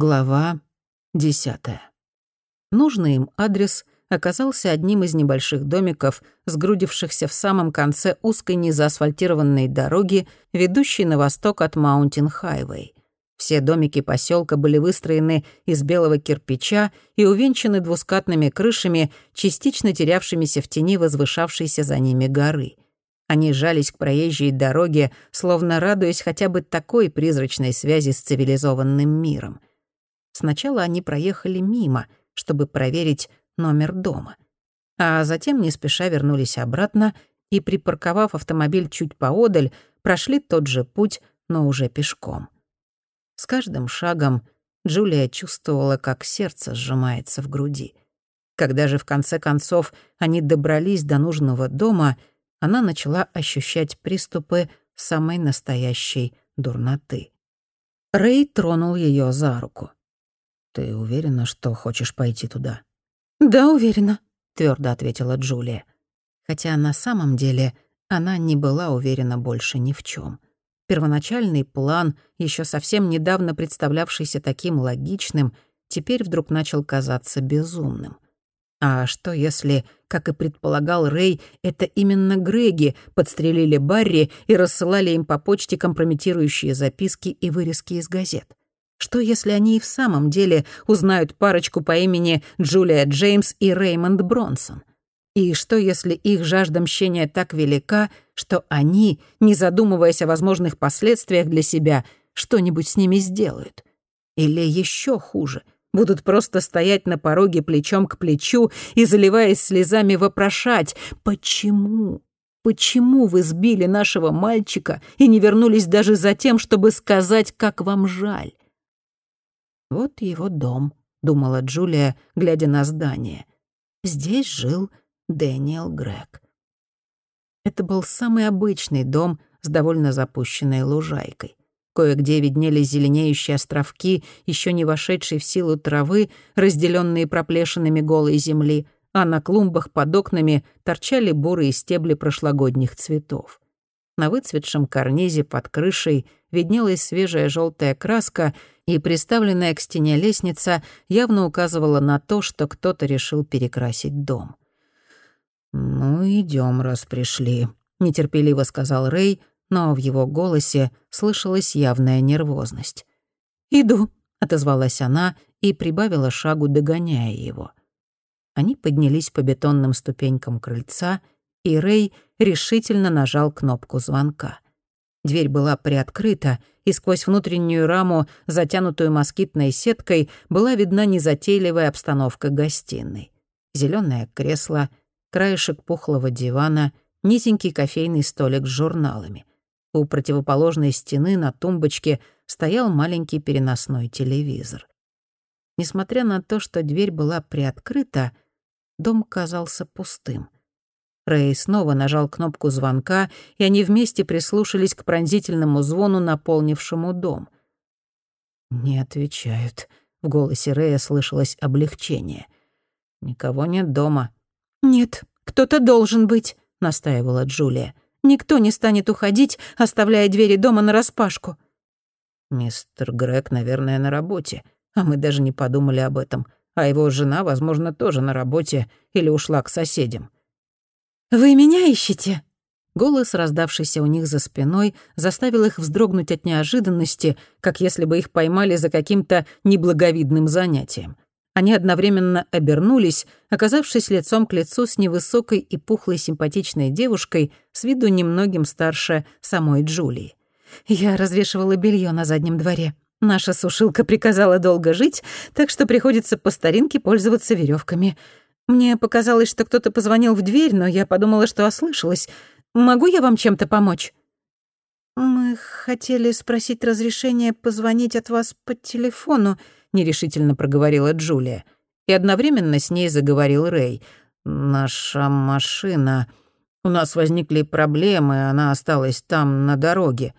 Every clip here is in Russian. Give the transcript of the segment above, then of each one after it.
Глава десятая. Нужный им адрес оказался одним из небольших домиков, сгрудившихся в самом конце узкой незаасфальтированной дороги, ведущей на восток от Маунтин-Хайвей. Все домики поселка были выстроены из белого кирпича и увенчаны двускатными крышами, частично терявшимися в тени возвышавшейся за ними горы. Они жались к проезжей дороге, словно радуясь хотя бы такой призрачной связи с цивилизованным миром. Сначала они проехали мимо, чтобы проверить номер дома. А затем не спеша вернулись обратно и, припарковав автомобиль чуть поодаль, прошли тот же путь, но уже пешком. С каждым шагом Джулия чувствовала, как сердце сжимается в груди. Когда же в конце концов они добрались до нужного дома, она начала ощущать приступы самой настоящей дурноты. Рэй тронул ее за руку. «Ты уверена, что хочешь пойти туда?» «Да, уверена», — твердо ответила Джулия. Хотя на самом деле она не была уверена больше ни в чем. Первоначальный план, еще совсем недавно представлявшийся таким логичным, теперь вдруг начал казаться безумным. А что если, как и предполагал Рэй, это именно Греги подстрелили Барри и рассылали им по почте компрометирующие записки и вырезки из газет? Что, если они и в самом деле узнают парочку по имени Джулия Джеймс и Реймонд Бронсон? И что, если их жажда мщения так велика, что они, не задумываясь о возможных последствиях для себя, что-нибудь с ними сделают? Или еще хуже, будут просто стоять на пороге плечом к плечу и, заливаясь слезами, вопрошать «Почему? Почему вы сбили нашего мальчика и не вернулись даже за тем, чтобы сказать, как вам жаль?» «Вот его дом», — думала Джулия, глядя на здание. «Здесь жил Дэниел Грег». Это был самый обычный дом с довольно запущенной лужайкой. Кое-где виднелись зеленеющие островки, еще не вошедшие в силу травы, разделенные проплешинами голой земли, а на клумбах под окнами торчали бурые стебли прошлогодних цветов. На выцветшем карнизе под крышей виднелась свежая желтая краска, и приставленная к стене лестница явно указывала на то, что кто-то решил перекрасить дом. «Ну, идем, раз пришли», — нетерпеливо сказал Рэй, но в его голосе слышалась явная нервозность. «Иду», — отозвалась она и прибавила шагу, догоняя его. Они поднялись по бетонным ступенькам крыльца, и Рэй решительно нажал кнопку звонка. Дверь была приоткрыта, и сквозь внутреннюю раму, затянутую москитной сеткой, была видна незатейливая обстановка гостиной. Зелёное кресло, краешек пухлого дивана, низенький кофейный столик с журналами. У противоположной стены на тумбочке стоял маленький переносной телевизор. Несмотря на то, что дверь была приоткрыта, дом казался пустым — Рэй снова нажал кнопку звонка, и они вместе прислушались к пронзительному звону, наполнившему дом. «Не отвечают». В голосе Рэя слышалось облегчение. «Никого нет дома». «Нет, кто-то должен быть», — настаивала Джулия. «Никто не станет уходить, оставляя двери дома нараспашку». «Мистер Грег, наверное, на работе, а мы даже не подумали об этом. А его жена, возможно, тоже на работе или ушла к соседям». «Вы меня ищете?» Голос, раздавшийся у них за спиной, заставил их вздрогнуть от неожиданности, как если бы их поймали за каким-то неблаговидным занятием. Они одновременно обернулись, оказавшись лицом к лицу с невысокой и пухлой симпатичной девушкой, с виду немногим старше самой Джулии. «Я развешивала белье на заднем дворе. Наша сушилка приказала долго жить, так что приходится по старинке пользоваться веревками. Мне показалось, что кто-то позвонил в дверь, но я подумала, что ослышалась. Могу я вам чем-то помочь?» «Мы хотели спросить разрешение позвонить от вас по телефону», — нерешительно проговорила Джулия. И одновременно с ней заговорил Рэй. «Наша машина... У нас возникли проблемы, она осталась там, на дороге.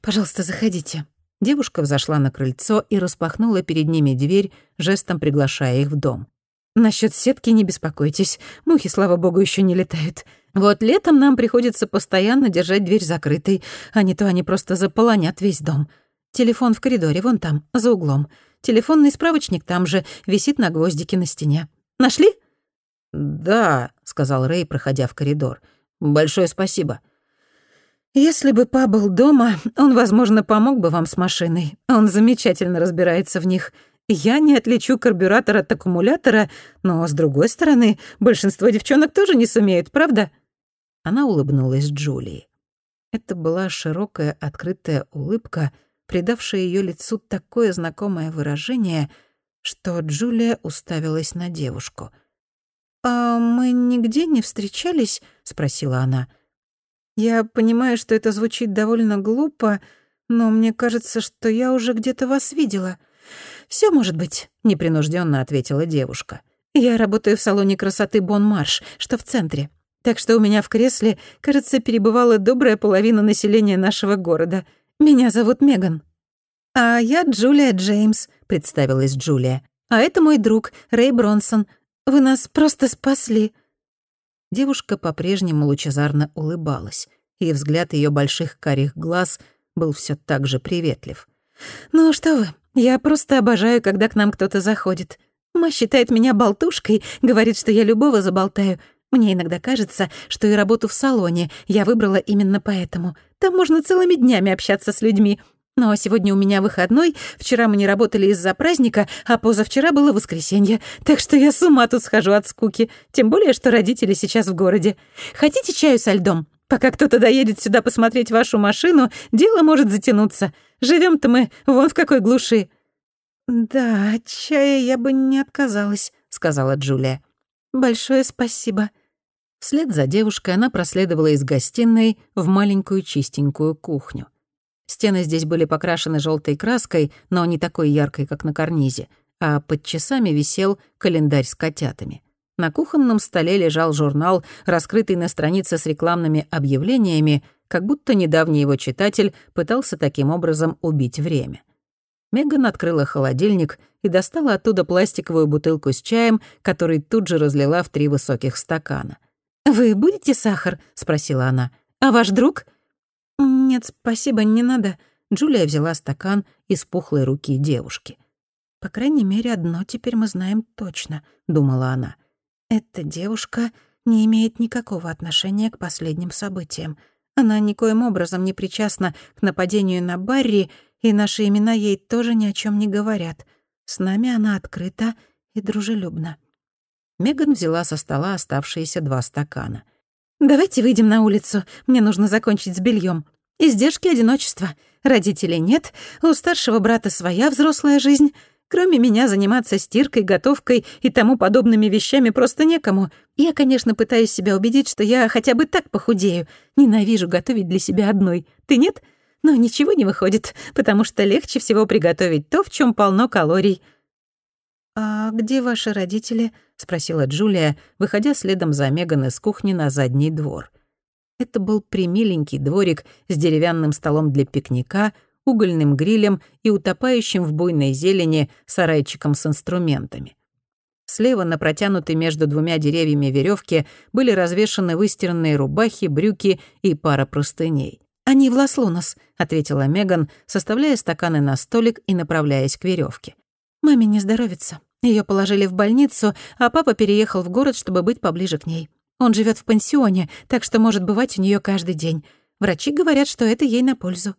Пожалуйста, заходите». Девушка взошла на крыльцо и распахнула перед ними дверь, жестом приглашая их в дом. Насчет сетки не беспокойтесь. Мухи, слава богу, еще не летают. Вот летом нам приходится постоянно держать дверь закрытой, а не то они просто заполонят весь дом. Телефон в коридоре, вон там, за углом. Телефонный справочник там же, висит на гвоздике на стене. Нашли?» «Да», — сказал Рэй, проходя в коридор. «Большое спасибо». «Если бы па был дома, он, возможно, помог бы вам с машиной. Он замечательно разбирается в них. Я не отличу карбюратор от аккумулятора, но, с другой стороны, большинство девчонок тоже не сумеют, правда?» Она улыбнулась Джулии. Это была широкая открытая улыбка, придавшая ее лицу такое знакомое выражение, что Джулия уставилась на девушку. «А мы нигде не встречались?» — спросила она. «Я понимаю, что это звучит довольно глупо, но мне кажется, что я уже где-то вас видела». Все может быть», — непринужденно ответила девушка. «Я работаю в салоне красоты Бон Марш, что в центре. Так что у меня в кресле, кажется, перебывала добрая половина населения нашего города. Меня зовут Меган». «А я Джулия Джеймс», — представилась Джулия. «А это мой друг, Рэй Бронсон. Вы нас просто спасли». Девушка по-прежнему лучезарно улыбалась, и взгляд ее больших карих глаз был все так же приветлив. «Ну что вы, я просто обожаю, когда к нам кто-то заходит. Ма считает меня болтушкой, говорит, что я любого заболтаю. Мне иногда кажется, что и работу в салоне я выбрала именно поэтому. Там можно целыми днями общаться с людьми. Но сегодня у меня выходной, вчера мы не работали из-за праздника, а позавчера было воскресенье, так что я с ума тут схожу от скуки, тем более, что родители сейчас в городе. Хотите чаю со льдом? Пока кто-то доедет сюда посмотреть вашу машину, дело может затянуться. живем то мы вон в какой глуши». «Да, от чая я бы не отказалась», — сказала Джулия. «Большое спасибо». Вслед за девушкой она проследовала из гостиной в маленькую чистенькую кухню. Стены здесь были покрашены желтой краской, но не такой яркой, как на карнизе, а под часами висел календарь с котятами. На кухонном столе лежал журнал, раскрытый на странице с рекламными объявлениями, как будто недавний его читатель пытался таким образом убить время. Меган открыла холодильник и достала оттуда пластиковую бутылку с чаем, который тут же разлила в три высоких стакана. «Вы будете сахар?» — спросила она. «А ваш друг?» «Нет, спасибо, не надо». Джулия взяла стакан из пухлой руки девушки. «По крайней мере, одно теперь мы знаем точно», — думала она. «Эта девушка не имеет никакого отношения к последним событиям. Она никоим образом не причастна к нападению на Барри, и наши имена ей тоже ни о чем не говорят. С нами она открыта и дружелюбна». Меган взяла со стола оставшиеся два стакана. «Давайте выйдем на улицу. Мне нужно закончить с бельем. Издержки одиночества. Родителей нет, у старшего брата своя взрослая жизнь. Кроме меня заниматься стиркой, готовкой и тому подобными вещами просто некому. Я, конечно, пытаюсь себя убедить, что я хотя бы так похудею. Ненавижу готовить для себя одной. Ты нет? Но ничего не выходит, потому что легче всего приготовить то, в чем полно калорий. «А где ваши родители?» — спросила Джулия, выходя следом за Меган из кухни на задний двор. Это был примиленький дворик с деревянным столом для пикника, угольным грилем и утопающим в буйной зелени сарайчиком с инструментами. Слева на протянутой между двумя деревьями веревке были развешаны выстиранные рубахи, брюки и пара простыней. «Они в Лас-Лунос», — ответила Меган, составляя стаканы на столик и направляясь к веревке. Маме не здоровится. Ее положили в больницу, а папа переехал в город, чтобы быть поближе к ней. Он живет в пансионе, так что может бывать у нее каждый день. Врачи говорят, что это ей на пользу.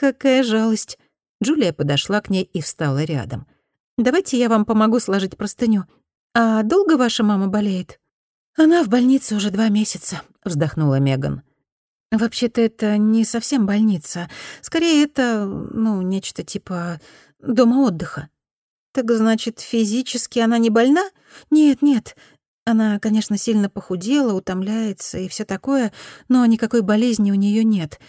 Какая жалость. Джулия подошла к ней и встала рядом. Давайте я вам помогу сложить простыню. А долго ваша мама болеет? Она в больнице уже два месяца, вздохнула Меган. Вообще-то это не совсем больница. Скорее, это, ну, нечто типа дома отдыха. Так значит, физически она не больна? Нет, нет. Она, конечно, сильно похудела, утомляется и все такое, но никакой болезни у нее нет.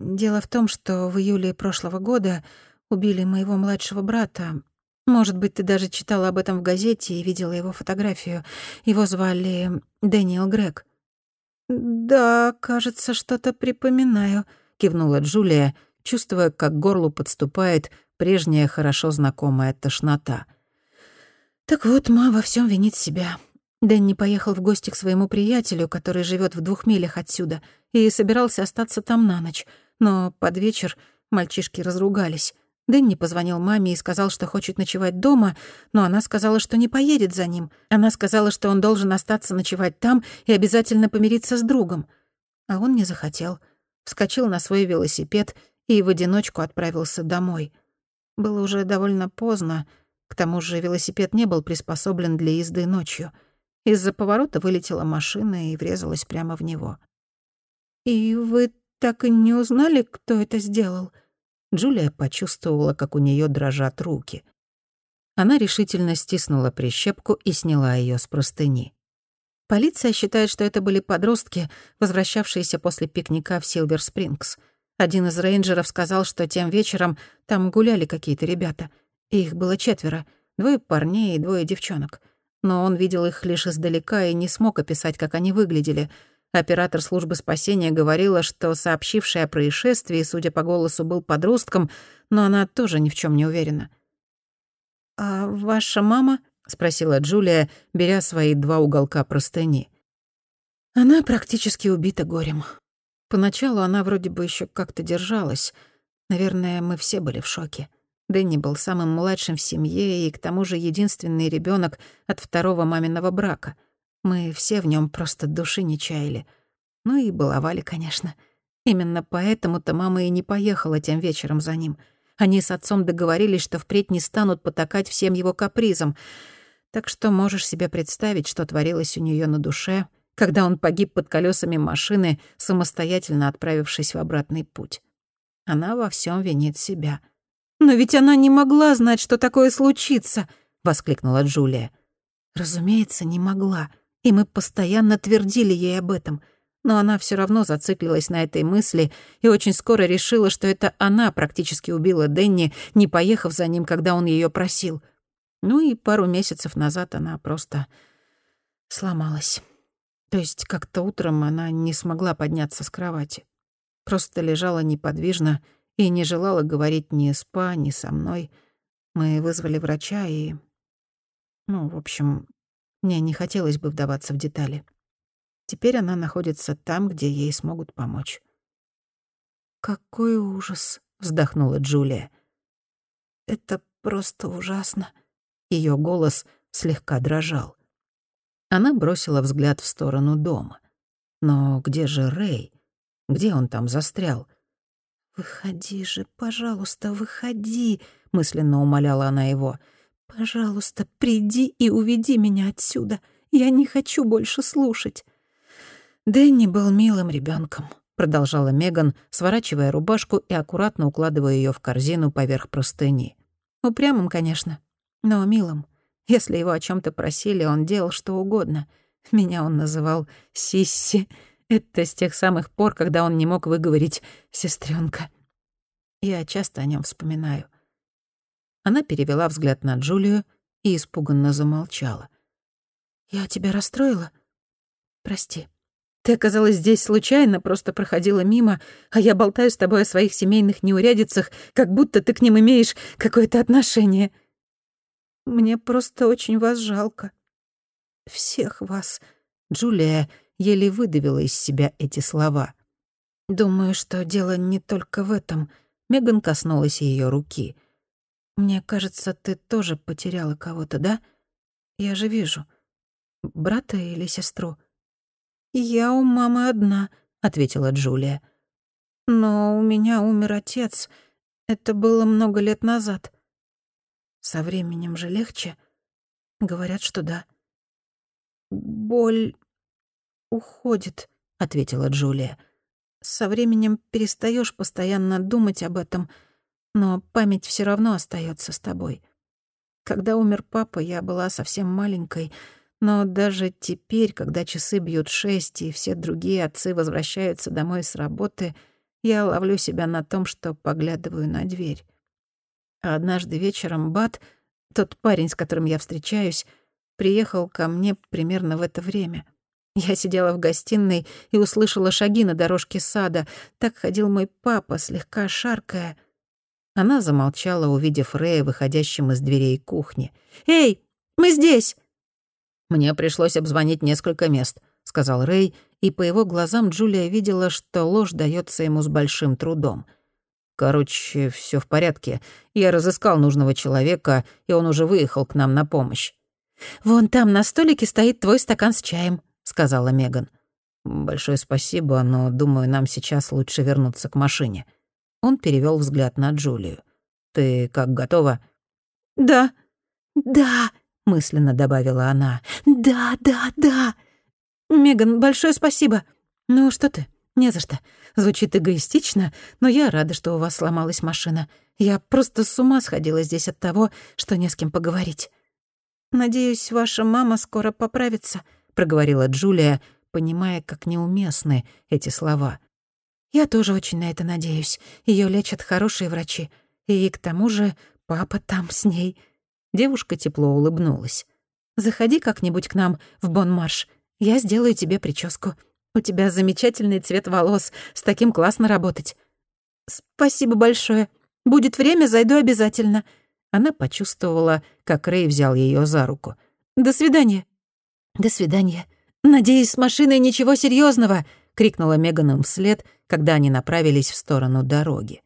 Дело в том, что в июле прошлого года убили моего младшего брата. Может быть, ты даже читала об этом в газете и видела его фотографию. Его звали Дэниел Грег. «Да, кажется, что-то припоминаю», — кивнула Джулия, чувствуя, как горлу подступает прежняя хорошо знакомая тошнота. Так вот, ма во всем винит себя. Дэнни поехал в гости к своему приятелю, который живет в двух милях отсюда, и собирался остаться там на ночь. Но под вечер мальчишки разругались. Дэнни позвонил маме и сказал, что хочет ночевать дома, но она сказала, что не поедет за ним. Она сказала, что он должен остаться ночевать там и обязательно помириться с другом. А он не захотел. Вскочил на свой велосипед и в одиночку отправился домой. Было уже довольно поздно. К тому же велосипед не был приспособлен для езды ночью. Из-за поворота вылетела машина и врезалась прямо в него. «И вы так и не узнали, кто это сделал?» Джулия почувствовала, как у нее дрожат руки. Она решительно стиснула прищепку и сняла ее с простыни. Полиция считает, что это были подростки, возвращавшиеся после пикника в Силвер-Спрингс. Один из рейнджеров сказал, что тем вечером там гуляли какие-то ребята. Их было четверо, двое парней и двое девчонок. Но он видел их лишь издалека и не смог описать, как они выглядели — Оператор службы спасения говорила, что сообщивший о происшествии, судя по голосу, был подростком, но она тоже ни в чем не уверена. «А ваша мама?» — спросила Джулия, беря свои два уголка простыни. Она практически убита горем. Поначалу она вроде бы еще как-то держалась. Наверное, мы все были в шоке. Дэнни был самым младшим в семье и, к тому же, единственный ребенок от второго маминого брака — мы все в нем просто души не чаяли. Ну и баловали, конечно. Именно поэтому-то мама и не поехала тем вечером за ним. Они с отцом договорились, что впредь не станут потакать всем его капризам. Так что можешь себе представить, что творилось у нее на душе, когда он погиб под колесами машины, самостоятельно отправившись в обратный путь. Она во всем винит себя. «Но ведь она не могла знать, что такое случится!» — воскликнула Джулия. «Разумеется, не могла и мы постоянно твердили ей об этом. Но она все равно зациклилась на этой мысли и очень скоро решила, что это она практически убила Денни, не поехав за ним, когда он ее просил. Ну и пару месяцев назад она просто сломалась. То есть как-то утром она не смогла подняться с кровати. Просто лежала неподвижно и не желала говорить ни с Па, ни со мной. Мы вызвали врача и... Ну, в общем, мне не хотелось бы вдаваться в детали. Теперь она находится там, где ей смогут помочь. «Какой ужас!» — вздохнула Джулия. «Это просто ужасно». Ее голос слегка дрожал. Она бросила взгляд в сторону дома. Но где же Рэй? Где он там застрял? «Выходи же, пожалуйста, выходи», — мысленно умоляла она его. «Пожалуйста, приди и уведи меня отсюда. Я не хочу больше слушать». Дэнни был милым ребенком, продолжала Меган, сворачивая рубашку и аккуратно укладывая ее в корзину поверх простыни. Упрямым, конечно, но милым. Если его о чем то просили, он делал что угодно. Меня он называл Сисси. Это с тех самых пор, когда он не мог выговорить «сестренка». Я часто о нем вспоминаю. Она перевела взгляд на Джулию и испуганно замолчала. «Я тебя расстроила? Прости. Ты оказалась здесь случайно, просто проходила мимо, а я болтаю с тобой о своих семейных неурядицах, как будто ты к ним имеешь какое-то отношение. Мне просто очень вас жалко. Всех вас». Джулия еле выдавила из себя эти слова. «Думаю, что дело не только в этом». Меган коснулась ее руки — мне кажется, ты тоже потеряла кого-то, да? Я же вижу. Брата или сестру? Я у мамы одна, ответила Джулия. Но у меня умер отец. Это было много лет назад. Со временем же легче? Говорят, что да. Боль уходит, ответила Джулия. Со временем перестаешь постоянно думать об этом — но память все равно остается с тобой. Когда умер папа, я была совсем маленькой, но даже теперь, когда часы бьют шесть и все другие отцы возвращаются домой с работы, я ловлю себя на том, что поглядываю на дверь. А однажды вечером Бат, тот парень, с которым я встречаюсь, приехал ко мне примерно в это время. Я сидела в гостиной и услышала шаги на дорожке сада. Так ходил мой папа, слегка шаркая — она замолчала, увидев Рэя, выходящим из дверей кухни. «Эй, мы здесь!» «Мне пришлось обзвонить несколько мест», — сказал Рэй, и по его глазам Джулия видела, что ложь дается ему с большим трудом. Короче, все в порядке. Я разыскал нужного человека, и он уже выехал к нам на помощь. «Вон там на столике стоит твой стакан с чаем», — сказала Меган. «Большое спасибо, но, думаю, нам сейчас лучше вернуться к машине». Он перевел взгляд на Джулию. «Ты как, готова?» «Да, да», — мысленно добавила она. «Да, да, да». «Меган, большое спасибо». «Ну что ты, не за что. Звучит эгоистично, но я рада, что у вас сломалась машина. Я просто с ума сходила здесь от того, что не с кем поговорить». «Надеюсь, ваша мама скоро поправится», — проговорила Джулия, понимая, как неуместны эти слова. «Я тоже очень на это надеюсь. Ее лечат хорошие врачи. И к тому же папа там с ней». Девушка тепло улыбнулась. «Заходи как-нибудь к нам в Бонмарш. Я сделаю тебе прическу. У тебя замечательный цвет волос. С таким классно работать». «Спасибо большое. Будет время, зайду обязательно». Она почувствовала, как Рэй взял ее за руку. «До свидания». «До свидания. Надеюсь, с машиной ничего серьезного, крикнула Меган им вслед, когда они направились в сторону дороги.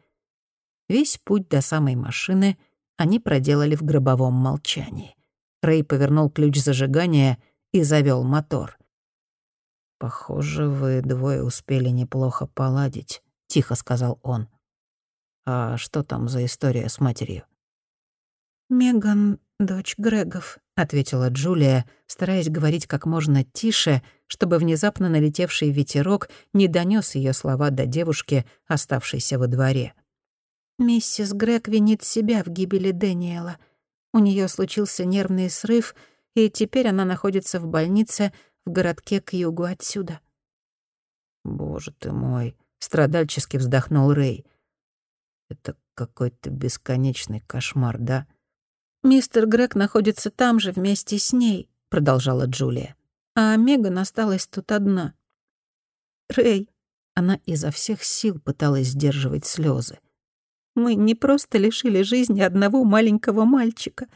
Весь путь до самой машины они проделали в гробовом молчании. Рэй повернул ключ зажигания и завел мотор. «Похоже, вы двое успели неплохо поладить», — тихо сказал он. «А что там за история с матерью?» «Меган — дочь Грегов», — ответила Джулия, стараясь говорить как можно тише, чтобы внезапно налетевший ветерок не донёс её слова до девушки, оставшейся во дворе. «Миссис Грег винит себя в гибели Дэниела. У неё случился нервный срыв, и теперь она находится в больнице в городке к югу отсюда. «Боже ты мой!» — страдальчески вздохнул Рэй. «Это какой-то бесконечный кошмар, да?» «Мистер Грег находится там же вместе с ней», — продолжала Джулия. «А Меган осталась тут одна». «Рэй!» — она изо всех сил пыталась сдерживать слезы. «Мы не просто лишили жизни одного маленького мальчика.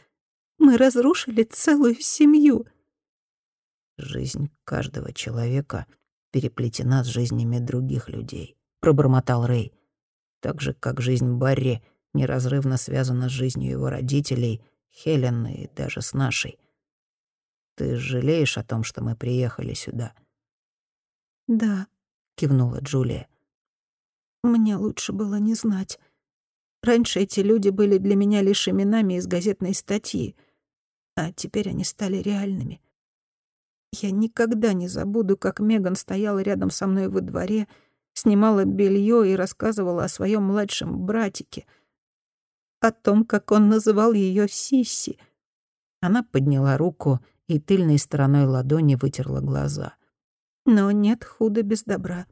Мы разрушили целую семью». Жизнь каждого человека переплетена с жизнями других людей, пробормотал Рэй. Так же, как жизнь Барри неразрывно связана с жизнью его родителей, Хелен и даже с нашей. Ты жалеешь о том, что мы приехали сюда? Да, кивнула Джулия. Мне лучше было не знать. Раньше эти люди были для меня лишь именами из газетной статьи, а теперь они стали реальными. Я никогда не забуду, как Меган стояла рядом со мной во дворе, снимала белье и рассказывала о своем младшем братике, о том, как он называл ее Сисси. Она подняла руку и тыльной стороной ладони вытерла глаза. Но нет худа без добра.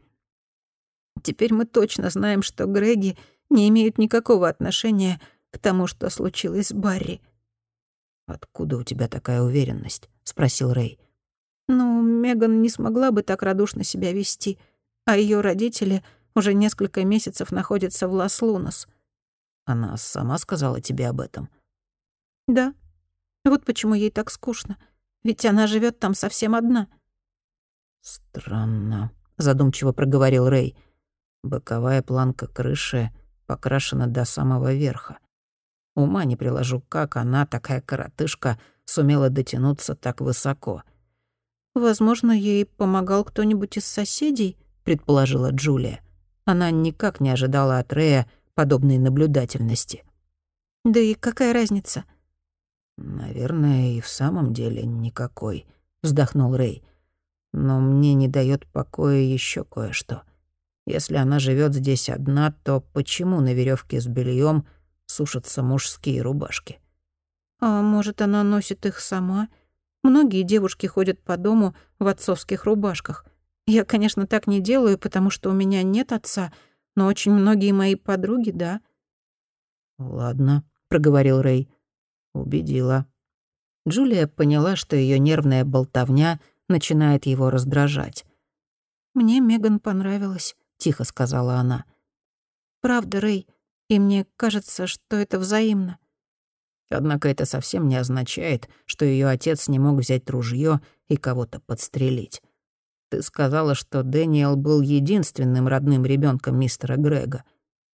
Теперь мы точно знаем, что Греги не имеют никакого отношения к тому, что случилось с Барри. «Откуда у тебя такая уверенность?» — спросил Рэй. Ну, Меган не смогла бы так радушно себя вести, а ее родители уже несколько месяцев находятся в Лас-Лунас. Она сама сказала тебе об этом? Да. Вот почему ей так скучно. Ведь она живет там совсем одна. Странно, задумчиво проговорил Рэй. Боковая планка крыши покрашена до самого верха. Ума не приложу, как она, такая коротышка, сумела дотянуться так высоко — «Возможно, ей помогал кто-нибудь из соседей», — предположила Джулия. Она никак не ожидала от Рея подобной наблюдательности. «Да и какая разница?» «Наверное, и в самом деле никакой», — вздохнул Рэй. «Но мне не дает покоя еще кое-что. Если она живет здесь одна, то почему на веревке с бельем сушатся мужские рубашки?» «А может, она носит их сама?» Многие девушки ходят по дому в отцовских рубашках. Я, конечно, так не делаю, потому что у меня нет отца, но очень многие мои подруги, да. «Ладно», — проговорил Рэй. «Убедила». Джулия поняла, что ее нервная болтовня начинает его раздражать. «Мне Меган понравилась», — тихо сказала она. «Правда, Рэй, и мне кажется, что это взаимно. Однако это совсем не означает, что ее отец не мог взять ружье и кого-то подстрелить. Ты сказала, что Дэниел был единственным родным ребенком мистера Грега.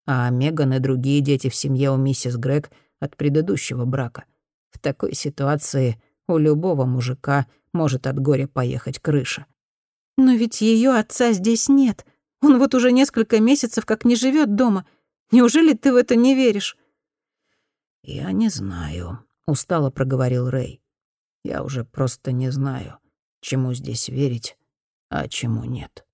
а Меган и другие дети в семье у миссис Грег от предыдущего брака. В такой ситуации у любого мужика может от горя поехать крыша. Но ведь ее отца здесь нет. Он вот уже несколько месяцев как не живет дома. Неужели ты в это не веришь? Я не знаю, устало проговорил Рэй. Я уже просто не знаю, чему здесь верить, а чему нет.